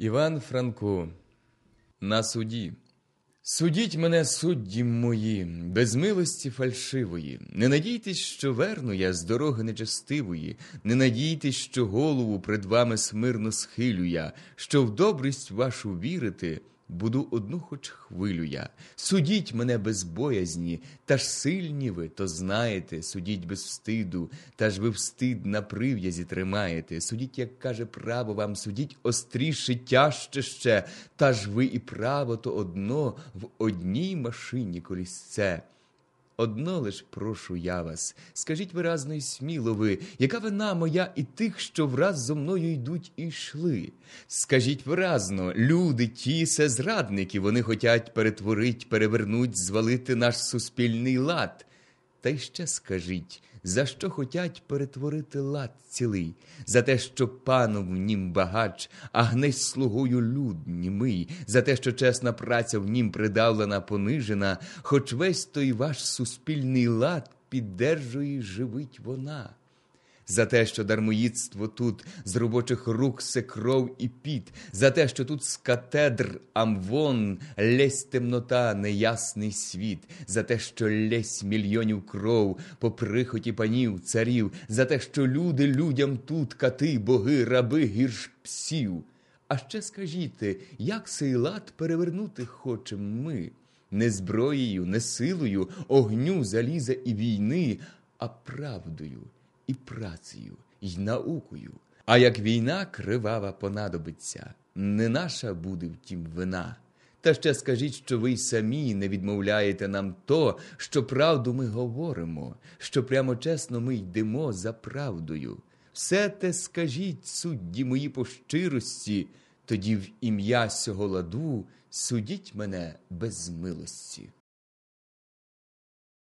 Іван Франко, на суді. Судіть мене, судді мої, без милості фальшивої. Не надійтесь, що верну я з дороги нечестивої, не надійтесь, що голову пред вами смирно схилю я, що в добрість вашу вірити, буду одну хоч хвилю я. Судіть мене без боязні, та ж сильні ви, то знаєте, судіть без встиду, та ж ви встид на прив'язі тримаєте. Судіть, як каже право вам, судіть остріше, тяжче ще, та ж ви і право то одно в одній машині колісце. Одно лиш прошу я вас, скажіть виразно й сміло ви, яка вина моя і тих, що враз зо мною йдуть і йшли. Скажіть виразно, люди, ті се зрадники, вони хотять перетворить, перевернуть, звалити наш суспільний лад. Та й ще скажіть, за що хотять перетворити лад цілий, за те, що пану в нім багач, а гнесь слугою люд німий, за те, що чесна праця в нім придавлена, понижена, хоч весь той ваш суспільний лад піддержує, й живить вона за те, що дармоїдство тут з робочих рук се кров і піт, за те, що тут з катедр амвон лесь темнота, неясний світ, за те, що лесь мільйонів кров по прихоті панів, царів, за те, що люди людям тут кати, боги, раби, гірш псів. А ще скажіть, як сей лад перевернути хочем ми? Не зброєю, не силою, огню, заліза і війни, а правдою і працею, і наукою. А як війна кривава понадобиться, не наша буде втім вина. Та ще скажіть, що ви й самі не відмовляєте нам то, що правду ми говоримо, що прямо чесно ми йдемо за правдою. Все те скажіть, судді мої по щирості, тоді в ім'я сього ладу судіть мене без милості.